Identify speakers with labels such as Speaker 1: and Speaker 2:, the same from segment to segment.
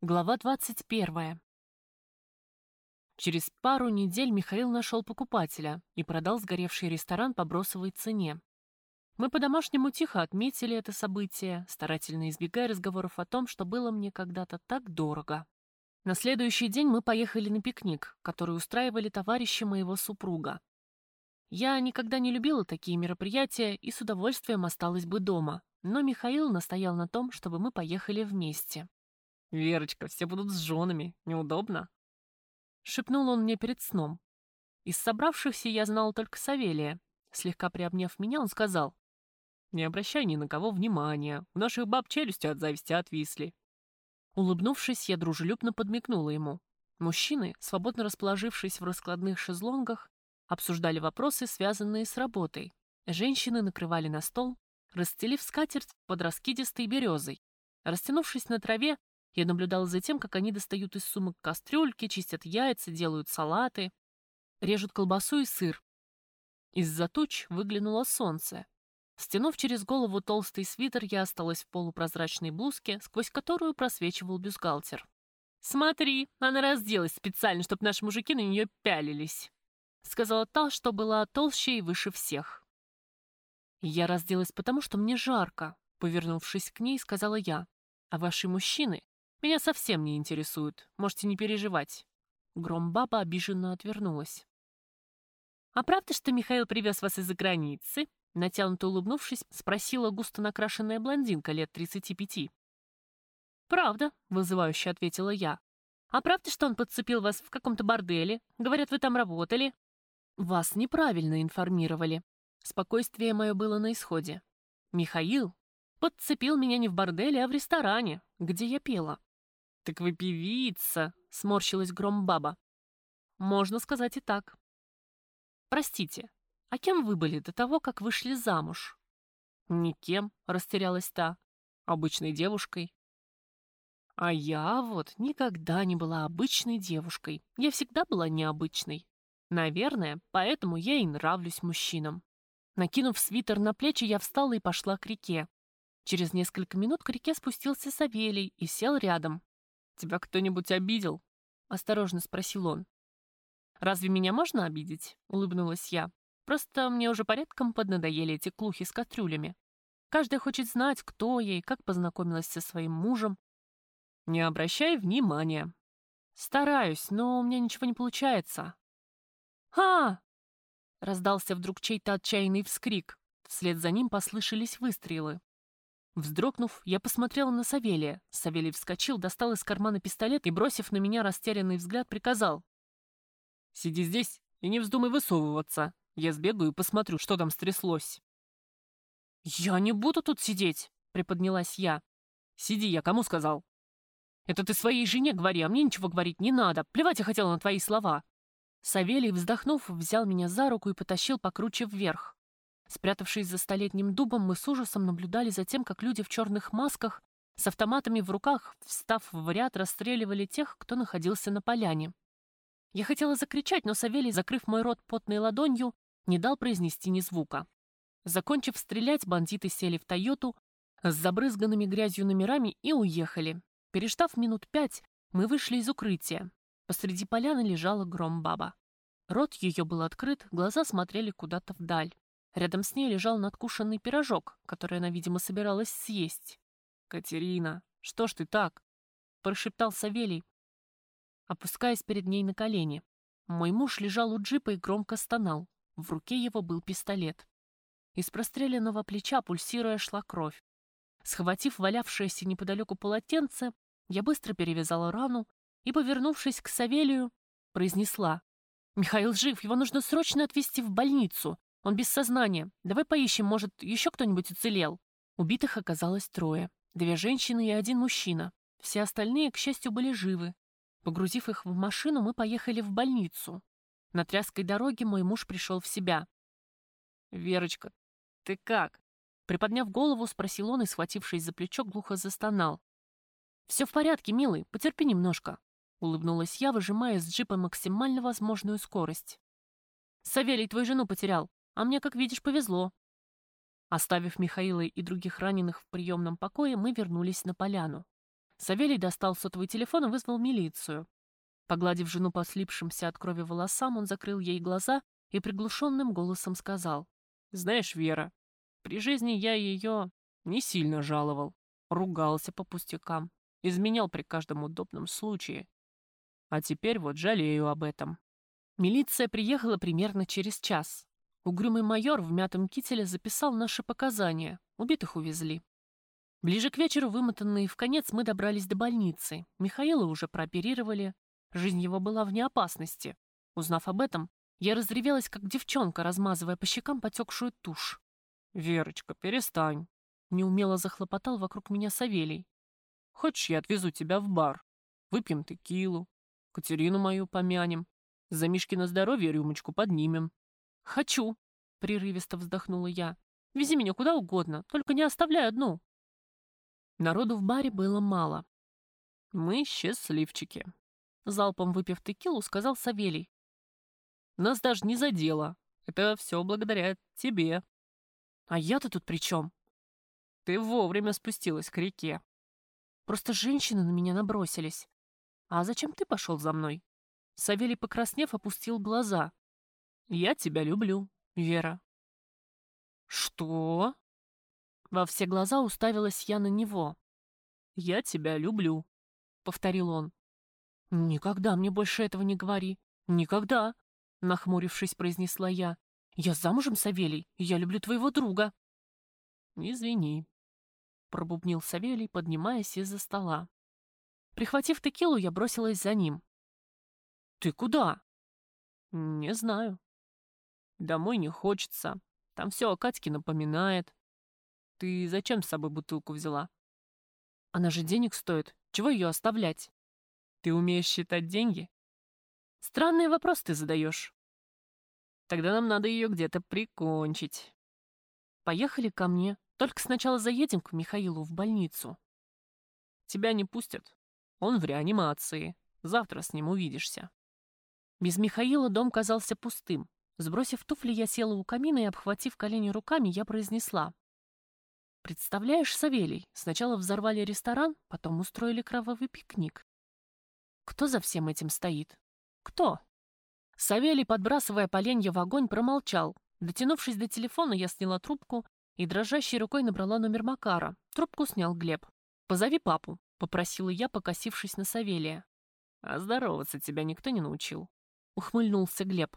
Speaker 1: Глава 21. Через пару недель Михаил нашел покупателя и продал сгоревший ресторан по бросовой цене. Мы по-домашнему тихо отметили это событие, старательно избегая разговоров о том, что было мне когда-то так дорого. На следующий день мы поехали на пикник, который устраивали товарищи моего супруга. Я никогда не любила такие мероприятия и с удовольствием осталась бы дома, но Михаил настоял на том, чтобы мы поехали вместе.
Speaker 2: «Верочка, все будут с женами. Неудобно?»
Speaker 1: Шепнул он мне перед сном. Из собравшихся я знал только Савелия. Слегка приобняв меня, он сказал.
Speaker 2: «Не обращай ни на кого внимания. У наших баб челюсти от зависти отвисли».
Speaker 1: Улыбнувшись, я дружелюбно подмигнула ему. Мужчины, свободно расположившись в раскладных шезлонгах, обсуждали вопросы, связанные с работой. Женщины накрывали на стол, расстелив скатерть под раскидистой березой. Растянувшись на траве, я наблюдала за тем, как они достают из сумок кастрюльки, чистят яйца, делают салаты, режут колбасу и сыр. Из-за туч выглянуло солнце. Стянув через голову толстый свитер, я осталась в полупрозрачной блузке, сквозь которую просвечивал бюстгальтер. «Смотри, она разделась специально, чтобы наши мужики на нее пялились», сказала та, что была толще и выше всех. Я разделась потому, что мне жарко, повернувшись к ней, сказала я. А ваши мужчины меня совсем не интересуют, можете не переживать. Громбаба обиженно отвернулась. «А правда, что Михаил привез вас из-за границы?» Натянуто улыбнувшись, спросила густо накрашенная блондинка лет 35. «Правда», — вызывающе ответила я. «А правда, что он подцепил вас в каком-то борделе? Говорят, вы там работали?» «Вас неправильно информировали. Спокойствие мое было на исходе. Михаил подцепил меня не в борделе, а в ресторане, где я пела.
Speaker 2: «Так вы певица!» — сморщилась Громбаба.
Speaker 1: «Можно сказать и так». «Простите, а кем вы были до того, как вышли замуж?»
Speaker 2: «Никем», — растерялась та. «Обычной девушкой».
Speaker 1: А я вот никогда не была обычной девушкой. Я всегда была необычной. Наверное, поэтому я и нравлюсь мужчинам. Накинув свитер на плечи, я встала и пошла к реке. Через несколько минут к реке спустился Савелий и сел рядом.
Speaker 2: «Тебя кто-нибудь обидел?»
Speaker 1: — осторожно спросил он. «Разве меня можно обидеть?» — улыбнулась я. «Просто мне уже порядком поднадоели эти клухи с кастрюлями. Каждый хочет знать, кто я и как познакомилась со своим мужем.
Speaker 2: Не обращай внимания.
Speaker 1: Стараюсь, но у меня ничего не получается. «А!» — раздался вдруг чей-то отчаянный вскрик. Вслед за ним послышались выстрелы. Вздрогнув, я посмотрела на Савелия. Савелий вскочил, достал из кармана пистолет и, бросив на меня растерянный взгляд, приказал.
Speaker 2: «Сиди здесь и не вздумай высовываться. Я сбегаю и посмотрю, что там стряслось».
Speaker 1: «Я не буду тут сидеть», — приподнялась я.
Speaker 2: «Сиди, я кому сказал?»
Speaker 1: «Это ты своей жене говори, а мне ничего говорить не надо. Плевать я хотела на твои слова». Савелий, вздохнув, взял меня за руку и потащил покруче вверх. Спрятавшись за столетним дубом, мы с ужасом наблюдали за тем, как люди в черных масках с автоматами в руках, встав в ряд, расстреливали тех, кто находился на поляне. Я хотела закричать, но Савелий, закрыв мой рот потной ладонью, не дал произнести ни звука. Закончив стрелять, бандиты сели в «Тойоту» с забрызганными грязью номерами и уехали. Переждав минут пять, мы вышли из укрытия. Посреди поляны лежала громбаба. Рот ее был открыт, глаза смотрели куда-то вдаль. Рядом с ней лежал надкушенный пирожок, который она, видимо, собиралась съесть.
Speaker 2: «Катерина, что ж ты так?»
Speaker 1: — прошептал Савелий, опускаясь перед ней на колени. Мой муж лежал у джипа и громко стонал. В руке его был пистолет. Из простреленного плеча, пульсируя, шла кровь. Схватив валявшееся неподалеку полотенце, я быстро перевязала рану и, повернувшись к Савелию, произнесла. «Михаил жив, его нужно срочно отвезти в больницу. Он без сознания. Давай поищем, может, еще кто-нибудь уцелел». Убитых оказалось трое. Две женщины и один мужчина. Все остальные, к счастью, были живы. Погрузив их в машину, мы поехали в больницу. На тряской дороге мой муж пришел в себя.
Speaker 2: «Верочка, ты как?»
Speaker 1: Приподняв голову, спросил он и, схватившись за плечо, глухо застонал. «Все в порядке, милый, потерпи немножко», — улыбнулась я, выжимая с джипа максимально возможную скорость. «Савелий твою жену потерял. А мне, как видишь, повезло. Оставив Михаила и других раненых в приемном покое, мы вернулись на поляну. Савелий достал сотовый телефон и вызвал милицию. Погладив жену по слипшимся от крови волосам, он закрыл ей глаза и приглушенным голосом сказал.
Speaker 2: «Знаешь, Вера, при жизни я ее не сильно жаловал, ругался по пустякам, изменял при каждом удобном случае. А теперь вот жалею об этом».
Speaker 1: Милиция приехала примерно через час. Угрюмый майор в мятом кителе записал наши показания. Убитых увезли. Ближе к вечеру, вымотанные в конец, мы добрались до больницы. Михаила уже прооперировали. Жизнь его была вне опасности. Узнав об этом, я разревелась, как девчонка, размазывая по щекам потекшую тушь.
Speaker 2: «Верочка, перестань!» Неумело захлопотал вокруг меня Савелий. «Хочешь, я отвезу тебя в бар? Выпьем текилу, Катерину мою помянем, за Мишкино здоровье рюмочку поднимем».
Speaker 1: «Хочу!» — прерывисто вздохнула я. «Вези меня куда угодно, только не оставляй одну!» Народу в баре было мало.
Speaker 2: «Мы счастливчики», —
Speaker 1: залпом выпив текилу, сказал Савелий.
Speaker 2: «Нас даже не задело. Это все благодаря тебе».
Speaker 1: «А я-то тут при чем?»
Speaker 2: «Ты вовремя спустилась к реке».
Speaker 1: «Просто женщины на меня набросились. А зачем ты пошел за мной?» Савелий, покраснев, опустил глаза.
Speaker 2: «Я тебя люблю, Вера».
Speaker 1: «Что?» Во все глаза уставилась я на него.
Speaker 2: «Я тебя люблю», — повторил он.
Speaker 1: «Никогда мне больше этого не говори. Никогда!» — нахмурившись, произнесла я. «Я замужем, Савелий, я люблю твоего друга».
Speaker 2: «Извини», — пробубнил Савелий, поднимаясь из-за стола.
Speaker 1: Прихватив текилу, я бросилась за ним. «Ты куда?»
Speaker 2: «Не знаю. Домой не хочется. Там все о Катьке напоминает. Ты зачем с собой бутылку взяла?
Speaker 1: Она же денег стоит. Чего ее оставлять?
Speaker 2: Ты умеешь считать деньги?
Speaker 1: Странный вопрос ты задаешь.
Speaker 2: Тогда нам надо ее где-то прикончить.
Speaker 1: Поехали ко мне. Только сначала заедем к Михаилу в больницу.
Speaker 2: Тебя не пустят. Он в реанимации. Завтра с ним увидишься.
Speaker 1: Без Михаила дом казался пустым. Сбросив туфли, я села у камина и, обхватив колени руками, я произнесла. Представляешь, Савелий, сначала взорвали ресторан, потом устроили кровавый пикник. Кто за всем этим стоит? Кто? Савелий, подбрасывая поленья в огонь, промолчал. Дотянувшись до телефона, я сняла трубку и дрожащей рукой набрала номер Макара. Трубку снял Глеб. «Позови папу», — попросила я, покосившись на Савелия.
Speaker 2: «А здороваться тебя никто не научил», —
Speaker 1: ухмыльнулся Глеб.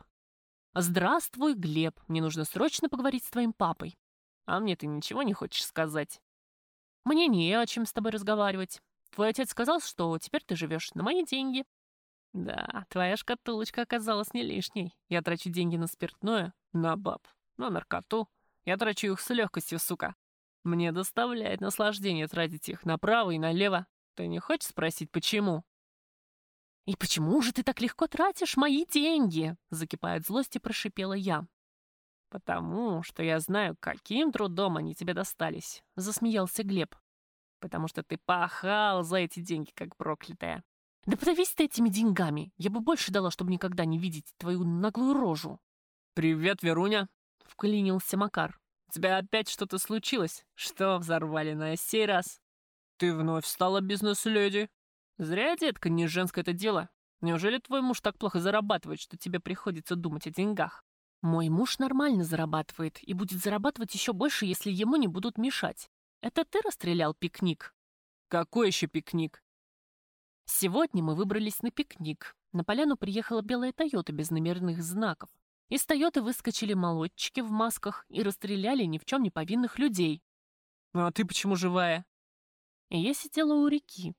Speaker 1: «Здравствуй, Глеб. Мне нужно срочно поговорить с твоим папой.
Speaker 2: А мне ты ничего не хочешь сказать?
Speaker 1: Мне не о чем с тобой разговаривать. Твой отец сказал, что теперь ты живешь на мои деньги.
Speaker 2: Да, твоя шкатулочка оказалась не лишней. Я трачу деньги на спиртное, на баб, на наркоту. Я трачу их с легкостью, сука. Мне доставляет наслаждение тратить их направо и налево. Ты не хочешь спросить, почему?
Speaker 1: «И почему же ты так легко тратишь мои деньги?» Закипая от злости, прошипела я.
Speaker 2: «Потому что я знаю, каким трудом они тебе достались», — засмеялся Глеб. «Потому что ты пахал за эти деньги, как проклятая».
Speaker 1: «Да подавись ты этими деньгами. Я бы больше дала, чтобы никогда не видеть твою наглую рожу».
Speaker 2: «Привет, Веруня», — вклинился Макар. «У тебя опять что-то случилось? Что взорвали на сей раз?» «Ты вновь стала бизнес-леди?» «Зря, детка, не женское это дело. Неужели твой муж так плохо зарабатывает, что тебе приходится думать о деньгах?»
Speaker 1: Мой муж нормально зарабатывает и будет зарабатывать еще больше, если ему не будут мешать. Это ты расстрелял пикник?
Speaker 2: Какой еще пикник?
Speaker 1: Сегодня мы выбрались на пикник. На поляну приехала белая Тойота без номерных знаков. Из Тойоты выскочили молодчики в масках и расстреляли ни в чем не повинных людей.
Speaker 2: Ну а ты почему живая?
Speaker 1: Я сидела у реки.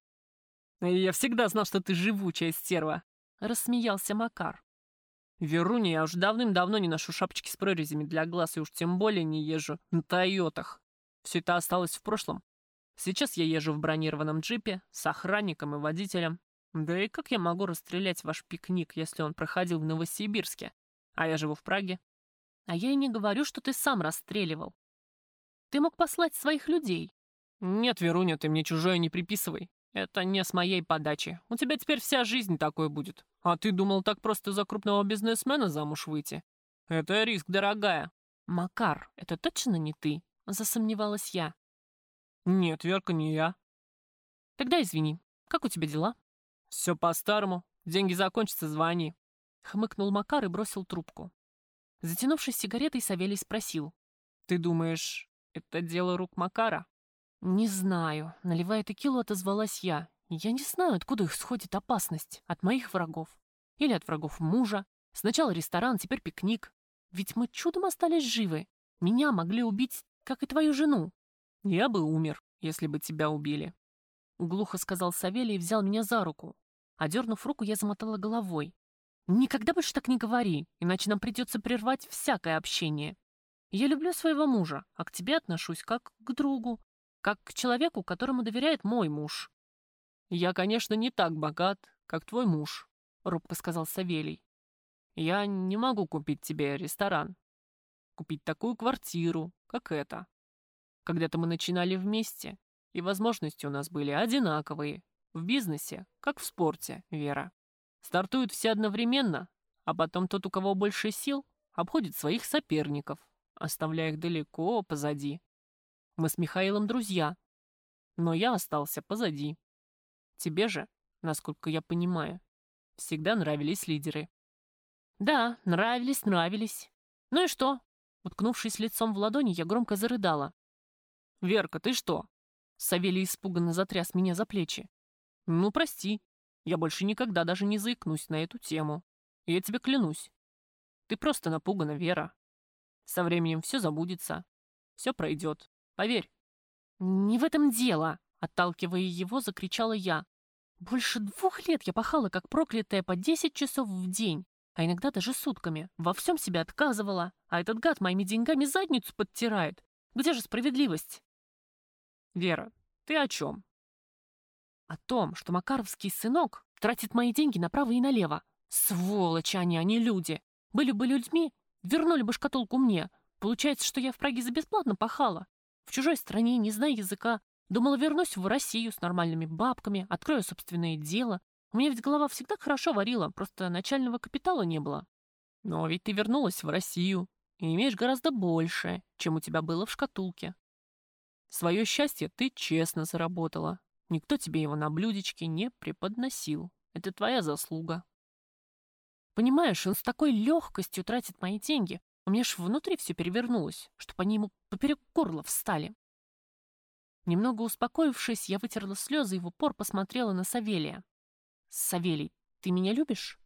Speaker 2: Я всегда знал, что ты живучая стерва. Рассмеялся Макар. Веруня, я уж давным-давно не ношу шапочки с прорезями для глаз и уж тем более не езжу на Тойотах. Все это осталось в прошлом. Сейчас я езжу в бронированном джипе с охранником и водителем. Да и как я могу расстрелять ваш пикник, если он проходил в Новосибирске, а я живу в Праге?
Speaker 1: А я и не говорю, что ты сам расстреливал. Ты мог послать своих людей.
Speaker 2: Нет, Веруня, ты мне чужое не приписывай. Это не с моей подачи. У тебя теперь вся жизнь такой будет. А ты думал так просто за крупного бизнесмена замуж выйти? Это риск, дорогая.
Speaker 1: Макар, это точно не ты? Засомневалась я.
Speaker 2: Нет, Верка, не я.
Speaker 1: Тогда извини. Как у тебя дела?
Speaker 2: Все по-старому. Деньги закончатся, звони.
Speaker 1: Хмыкнул Макар и бросил трубку. Затянувшись сигаретой, Савелий спросил.
Speaker 2: Ты думаешь, это дело рук Макара?
Speaker 1: Не знаю. Наливая текилу, отозвалась я. Я не знаю, откуда исходит опасность. От моих врагов. Или от врагов мужа. Сначала ресторан, теперь пикник. Ведь мы чудом остались живы. Меня могли убить, как и твою жену.
Speaker 2: Я бы умер, если бы тебя убили.
Speaker 1: Глухо сказал Савелий и взял меня за руку. Одернув руку, я замотала головой. Никогда больше так не говори, иначе нам придется прервать всякое общение. Я люблю своего мужа, а к тебе отношусь как к другу, как к человеку, которому доверяет мой муж.
Speaker 2: Я, конечно, не так богат, как твой муж, робко сказал Савелий. Я не могу купить тебе ресторан, купить такую квартиру, как эта. Когда-то мы начинали вместе, и возможности у нас были одинаковые. В бизнесе, как в спорте, Вера. Стартуют все одновременно, а потом тот, у кого больше сил, обходит своих соперников, оставляя их далеко позади. Мы с Михаилом друзья, но я остался позади. Тебе же, насколько я понимаю, всегда нравились лидеры.
Speaker 1: Да, нравились, нравились. Ну и что? Уткнувшись лицом в ладони, я громко зарыдала.
Speaker 2: «Верка, ты что?»
Speaker 1: Савелий испуганно затряс меня за плечи.
Speaker 2: «Ну, прости, я больше никогда даже не заикнусь на эту тему. Я тебе клянусь. Ты просто напугана, Вера. Со временем все забудется. Все пройдет. Поверь».
Speaker 1: «Не в этом дело!» Отталкивая его, закричала я. «Больше двух лет я пахала, как проклятая, по десять часов в день, а иногда даже сутками. Во всем себе отказывала, а этот гад моими деньгами задницу подтирает. Где же справедливость?»
Speaker 2: «Вера, ты о чем?»
Speaker 1: «О том, что Макаровский сынок тратит мои деньги направо и налево. Сволочи они, а не люди. Были бы людьми, вернули бы шкатулку мне. Получается, что я в Праге за бесплатно пахала. В чужой стране, не зная языка. Думала, вернусь в Россию с нормальными бабками, открою собственное дело. У меня ведь голова всегда хорошо варила, просто начального капитала не было.
Speaker 2: Но ведь ты вернулась в Россию и имеешь гораздо больше, чем у тебя было в шкатулке. Свое счастье ты честно заработала. Никто тебе его на блюдечке не преподносил. Это твоя заслуга.
Speaker 1: Понимаешь, он с такой легкостью тратит мои деньги. У меня ж внутри все перевернулось, чтобы они ему поперек горла встали. Немного успокоившись, я вытерла слезы и в упор посмотрела на Савелия. «Савелий, ты меня любишь?»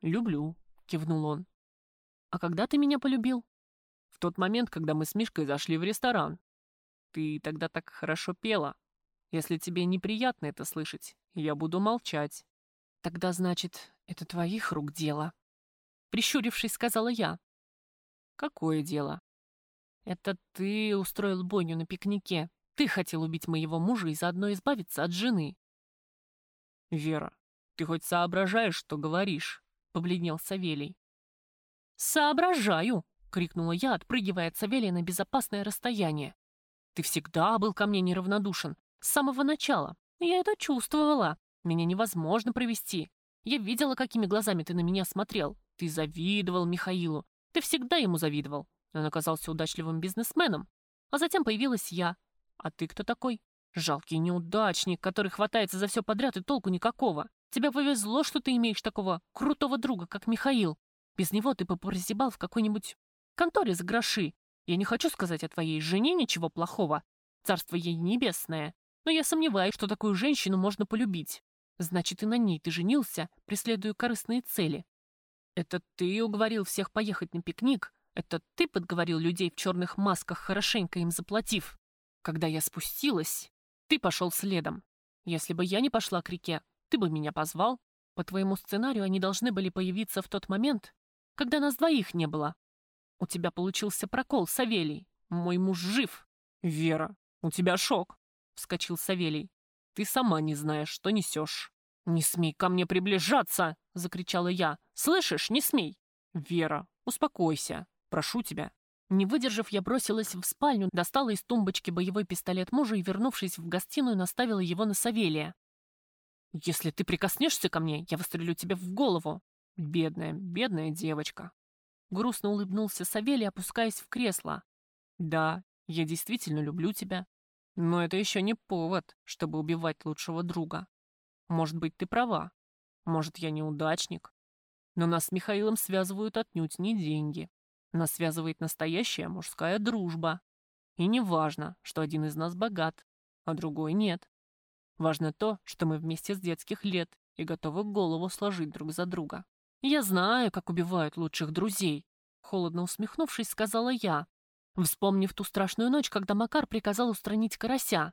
Speaker 2: «Люблю», — кивнул он.
Speaker 1: «А когда ты меня полюбил?»
Speaker 2: «В тот момент, когда мы с Мишкой зашли в ресторан. Ты тогда так хорошо пела. Если тебе неприятно это слышать, я буду молчать.
Speaker 1: Тогда, значит, это твоих рук дело. Прищурившись, сказала я.
Speaker 2: Какое дело?
Speaker 1: Это ты устроил бойню на пикнике. Ты хотел убить моего мужа и заодно избавиться от жены.
Speaker 2: Вера, ты хоть соображаешь, что говоришь? Побледнел Савелий.
Speaker 1: «Соображаю!» — крикнула я, отпрыгивая от Савелия на безопасное расстояние. Ты всегда был ко мне неравнодушен. С самого начала. Я это чувствовала. Меня невозможно провести. Я видела, какими глазами ты на меня смотрел. Ты завидовал Михаилу. Ты всегда ему завидовал. Он оказался удачливым бизнесменом. А затем появилась я. А ты кто такой? Жалкий неудачник, который хватается за все подряд и толку никакого. Тебе повезло, что ты имеешь такого крутого друга, как Михаил. Без него ты бы прозябал в какой-нибудь конторе за гроши. Я не хочу сказать о твоей жене ничего плохого, царство ей небесное, но я сомневаюсь, что такую женщину можно полюбить. Значит, и на ней ты женился, преследуя корыстные цели. Это ты уговорил всех поехать на пикник, это ты подговорил людей в черных масках, хорошенько им заплатив. Когда я спустилась, ты пошел следом. Если бы я не пошла к реке, ты бы меня позвал. По твоему сценарию они должны были появиться в тот момент, когда нас двоих не было. У тебя получился прокол, Савелий. Мой муж жив.
Speaker 2: Вера, у тебя шок, вскочил Савелий. Ты сама не знаешь, что несешь.
Speaker 1: «Не смей ко мне приближаться!» — закричала я. «Слышишь, не смей!»
Speaker 2: «Вера, успокойся, прошу тебя».
Speaker 1: Не выдержав, я бросилась в спальню, достала из тумбочки боевой пистолет мужа и, вернувшись в гостиную, наставила его на Савелия. «Если ты прикоснешься ко мне, я выстрелю тебе в голову!»
Speaker 2: «Бедная, бедная девочка!»
Speaker 1: Грустно улыбнулся Савелий, опускаясь в кресло.
Speaker 2: «Да, я действительно люблю тебя.
Speaker 1: Но это еще не повод, чтобы убивать лучшего друга. Может быть, ты права. Может, я неудачник. Но нас с Михаилом связывают отнюдь не деньги. Нас связывает настоящая мужская дружба. И не важно, что один из нас богат, а другой нет. Важно то, что мы вместе с детских лет и готовы голову сложить друг за друга. Я знаю, как убивают лучших друзей, холодно усмехнувшись, сказала я, вспомнив ту страшную ночь, когда Макар приказал устранить карася.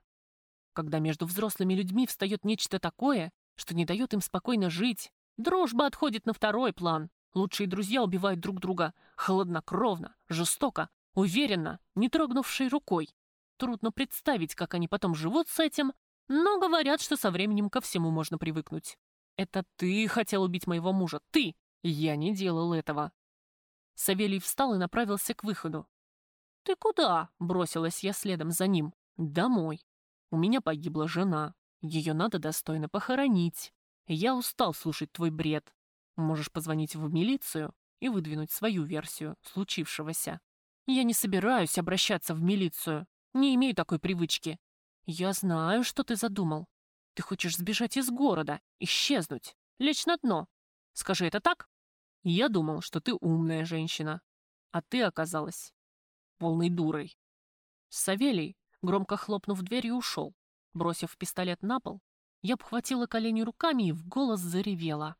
Speaker 1: Когда между взрослыми людьми встает нечто такое, что не дает им спокойно жить, дружба отходит на второй план. Лучшие друзья убивают друг друга холоднокровно, жестоко, уверенно, не трогнувшей рукой. Трудно представить, как они потом живут с этим, но говорят, что со временем ко всему можно привыкнуть. Это ты хотел убить моего мужа, ты! Я не делал этого. Савелий встал и направился к выходу. «Ты куда?» — бросилась я следом за ним. «Домой. У меня погибла жена. Ее надо достойно похоронить. Я устал слушать твой бред. Можешь позвонить в милицию и выдвинуть свою версию случившегося. Я не собираюсь обращаться в милицию. Не имею такой привычки. Я знаю, что ты задумал. Ты хочешь сбежать из города, исчезнуть, лечь на дно. Скажи, это так? Я думал, что ты умная женщина, а ты оказалась полной дурой. Савелий, громко хлопнув дверью, ушел. Бросив пистолет на пол, я обхватила колени руками и в голос заревела.